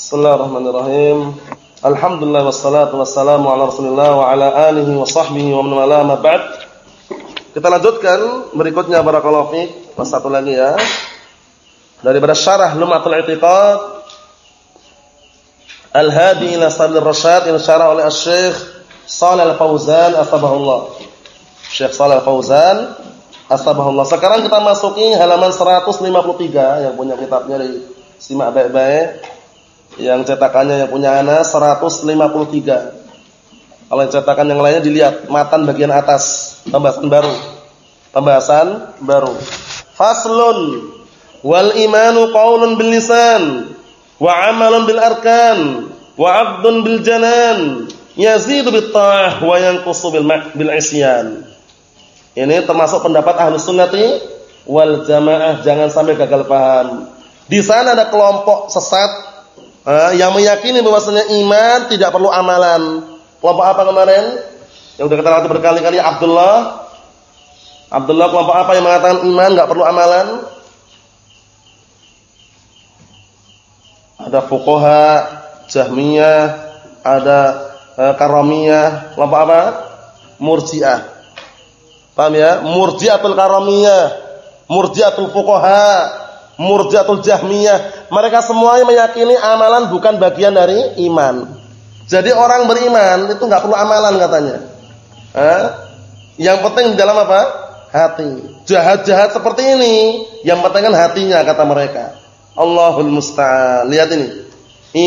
Bismillahirrahmanirrahim. Alhamdulillah wassalatu wassalamu ala Rasulillah wa ala alihi wa sahbihi wa man wala ma ba'd. Kita lanjutkan berikutnya barakallahu fiik. Satu lagi ya. Daripada syarah Lumatul I'tiqad Al-Hadi ila Sabil Rasyad yang syarah oleh Syekh Shalal Al-Fauzan asbahullah. Syekh Shalal Al-Fauzan asbahullah. Sekarang kita masuki halaman 153 yang punya kitabnya dari simak baik-baik yang cetakannya yang punya ana 153. Kalau yang cetakan yang lainnya dilihat matan bagian atas, pembahasan baru. Pembahasan baru. Faslun wal imanu qaulun bil lisan wa amalun bil arkan wa 'aqdun bil janan yazidu bit ta'ah wa yanqusu bil bil isyan. Ini termasuk pendapat Ahlus Sunnati wal Jamaah, jangan sampai gagal paham. Di sana ada kelompok sesat eh, yang meyakini bahwasanya iman tidak perlu amalan. Kelompok apa kemarin? Yang sudah kita lihat berkali-kali Abdullah. Abdullah kelompok apa yang mengatakan iman enggak perlu amalan? Ada fuqaha, Jahmiyah, ada eh, Karamiyah, kelompok apa? Murji'ah. Paham ya? Murji'atul Karamiyah, Murji'atul fuqaha, Murji'atul Jahmiyah, mereka semuanya meyakini amalan bukan bagian dari iman. Jadi orang beriman itu nggak perlu amalan katanya. Eh? Yang penting dalam apa? Hati. Jahat-jahat seperti ini, yang penting kan hatinya kata mereka. Allahul musta'an. Lihat ini.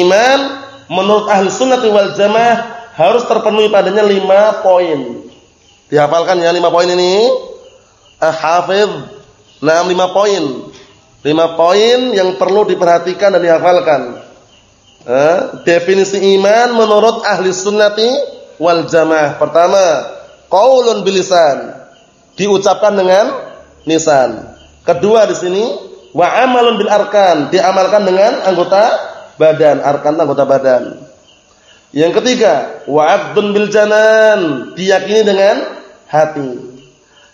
Iman menurut ahli sunnati wal jamaah harus terpenuhi padanya lima poin. Dihafalkan ya lima poin ini. Ah-hafidh. Nah, lima poin. Lima poin yang perlu diperhatikan dan dihafalkan. Eh, definisi iman menurut ahli sunnati wal jamaah. Pertama, qaulun bilisan. Diucapkan dengan lisan. Kedua di sini wa amalun bil arkan, diamalkan dengan anggota badan, arkan anggota badan. Yang ketiga, wa aqdun bil janan, diyakini dengan hati.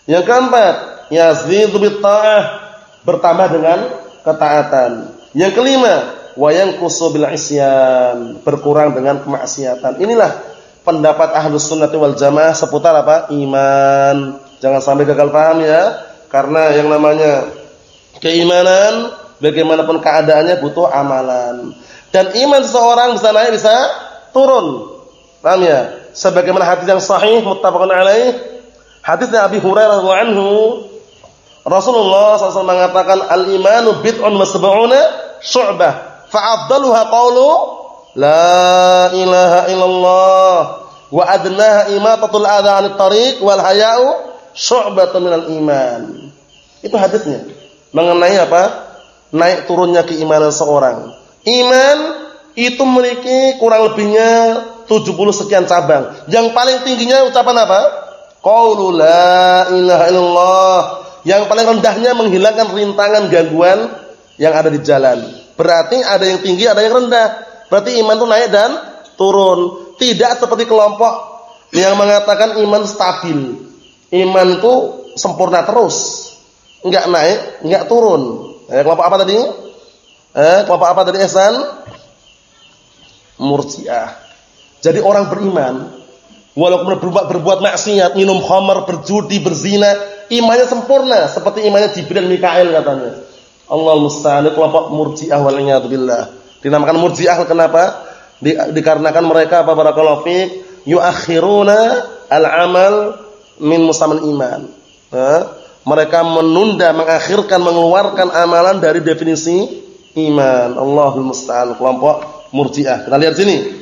Yang keempat, yazidu bit ta'ah, bertambah dengan ketaatan. Yang kelima, wayang kusubil isyan, berkurang dengan kemaksiatan. Inilah pendapat ahlus sunnati wal jamaah seputar apa? Iman. Jangan sampai gagal paham ya. Karena yang namanya keimanan, bagaimanapun keadaannya butuh amalan. Dan iman seseorang bisa naik bisa turun. Paham ya? Sebagaimana hadis yang sahih muttafaqun alaih, hadisnya Abi Hurairah radhiyallahu anhu Rasulullah SAW mengatakan al-imanu bid'un wa sab'una syu'bah. Fa'afdaluha qawlu la ilaha illallah wa adnaha imatatul adha 'anit tariq wal haya'u syu'batun minal iman. Itu hadisnya. Mengenai apa? Naik turunnya keimanan seorang. Iman itu memiliki kurang lebihnya 70 sekian cabang. Yang paling tingginya ucapan apa? Qaulu la ilaha illallah yang paling rendahnya menghilangkan rintangan gangguan yang ada di jalan. Berarti ada yang tinggi, ada yang rendah. Berarti iman itu naik dan turun. Tidak seperti kelompok yang mengatakan iman stabil. Iman itu sempurna terus. Enggak naik, enggak turun. Eh, kelompok apa tadi? Eh, kelompok apa tadi Ehsan? Murji'ah. Jadi orang beriman walaupun berbuat, berbuat maksiat, minum khamar, berjudi, berzina, imannya sempurna seperti imannya Jibril Mikail katanya. Allah musta'an kelompok murji'ah wal billah. Dinamakan murji'ah kenapa? Di, dikarenakan mereka apa barakallahu fik yuakhiruna al-amal min musamal iman. Nah, mereka menunda, mengakhirkan, mengeluarkan amalan dari definisi iman. Allahul musta'an kelompok murji'ah. Kita lihat sini.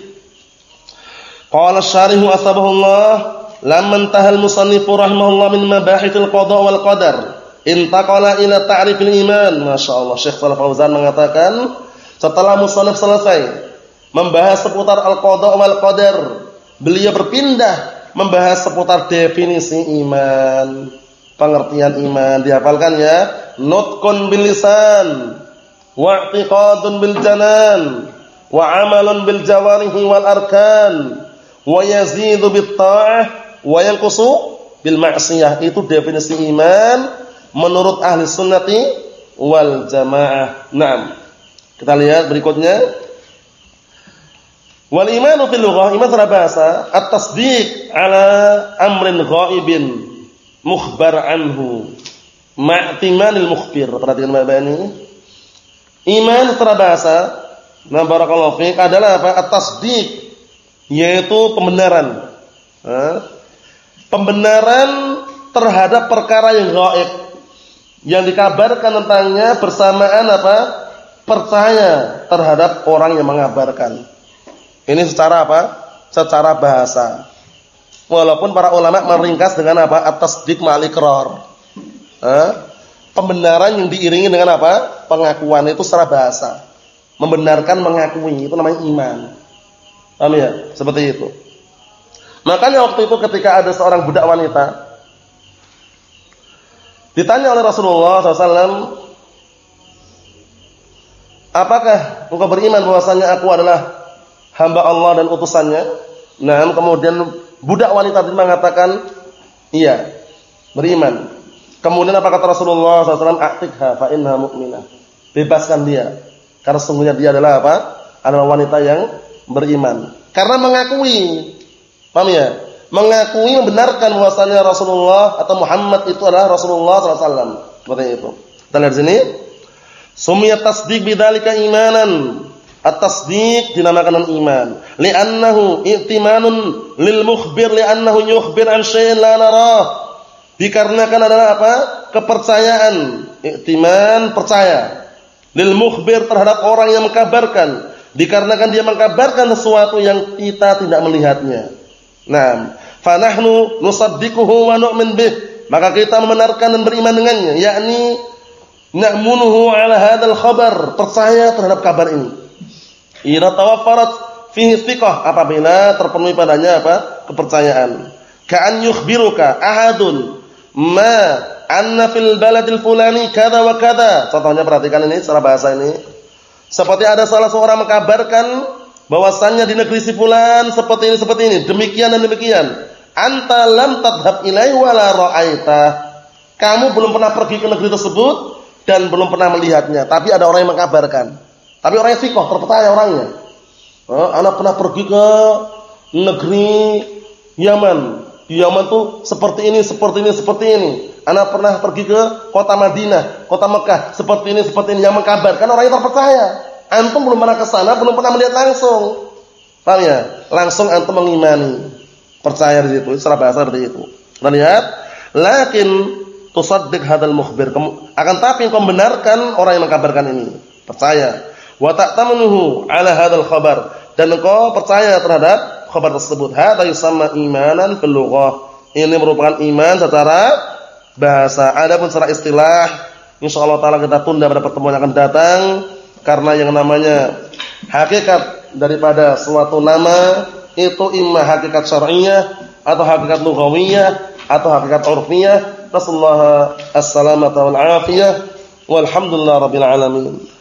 Qala syarihu asbahullah lamman tahal musannifu rahimahullah min mabahithil qada wal qadar. Intaqala ila ta'rifil iman. Masyaallah Syekh Shalih Fauzan mengatakan setelah musannif selesai membahas seputar al-qada wal qadar beliau berpindah membahas seputar definisi iman. Pengertian iman dihafalkan ya nutqun bil lisan wa i'tiqadun bil janan wa amalun bil jawarihi wal arkan wa yazidu bit ta'ah wa yanqusu bil ma'siyah. Itu definisi iman menurut ahli sunnati wal jamaah. Naam. Kita lihat berikutnya. Wal imanu fil lughah iman secara bahasa at-tasdiq ala amrin ghaibin mukhbar anhu ma'timanil mukhbir. Perhatikan Bapak ini. Iman secara bahasa nah barakallahu fiik adalah apa? At-tasdiq yaitu pembenaran. Pembenaran terhadap perkara yang gaib yang dikabarkan tentangnya bersamaan apa? percaya terhadap orang yang mengabarkan. Ini secara apa? Secara bahasa. Walaupun para ulama meringkas dengan apa? Atas dik ma'al Pembenaran yang diiringi dengan apa? Pengakuan itu secara bahasa. Membenarkan mengakui itu namanya iman. Paham ya? Seperti itu. Makanya waktu itu ketika ada seorang budak wanita ditanya oleh Rasulullah SAW, apakah engkau beriman bahwasanya aku adalah hamba Allah dan utusannya? Nah, kemudian budak wanita tadi mengatakan, iya, beriman. Kemudian apa kata Rasulullah SAW? Aktikha fa inna mu'minah. Bebaskan dia. Karena sungguhnya dia adalah apa? Adalah wanita yang beriman. Karena mengakui, paham ya? Mengakui membenarkan bahwasanya Rasulullah atau Muhammad itu adalah Rasulullah SAW. Seperti itu. Kita lihat sini. Sumiyat tasdik bidzalika imanan. At-tasdiq dinamakan iman. Li'annahu i'timanun lil mukhbir li'annahu yukhbir an syai'in la narah. Dikarenakan adalah apa? Kepercayaan. I'timan percaya. Lil mukhbir terhadap orang yang mengkabarkan dikarenakan dia mengkabarkan sesuatu yang kita tidak melihatnya. Nah, fanahnu nusaddiquhu wa nu'min bih. Maka kita membenarkan dan beriman dengannya, yakni na'munuhu ala hadzal khabar, percaya terhadap kabar ini. Ira tawaffarat fihi thiqah apabila terpenuhi padanya apa? kepercayaan. Ka'an yukhbiruka ahadun ma anna fil baladil fulani kada wa kada. Contohnya perhatikan ini secara bahasa ini. Seperti ada salah seorang mengkabarkan bahwasannya di negeri si fulan seperti ini seperti ini, demikian dan demikian. Anta lam tadhhab ilaihi wala ra'aita. Kamu belum pernah pergi ke negeri tersebut dan belum pernah melihatnya, tapi ada orang yang mengkabarkan. Tapi orang yang sikoh, terpercaya orangnya. Oh, anak pernah pergi ke negeri Yaman. Di Yaman tuh seperti ini, seperti ini, seperti ini. Anak pernah pergi ke kota Madinah, kota Mekah, seperti ini, seperti ini yang mengkabarkan orang yang terpercaya. Antum belum pernah ke sana, belum pernah melihat langsung. Paham ya? Langsung antum mengimani. Percaya di situ, secara bahasa seperti itu. Kita lihat, lakin tusaddiq hadal mukhbir. Akan tapi kau membenarkan orang yang mengkabarkan ini. Percaya. Wa ta'tamanuhu ala hadal khabar. Dan engkau percaya terhadap khabar tersebut. Hadza yusamma imanan fil Ini merupakan iman secara bahasa. Adapun secara istilah, insyaallah taala kita tunda pada pertemuan yang akan datang karena yang namanya hakikat daripada suatu nama itu imma hakikat syar'iyyah atau hakikat lughawiyah atau hakikat urfiyah. Nasallahu as-salamata wal afiyah. Walhamdulillah rabbil alamin.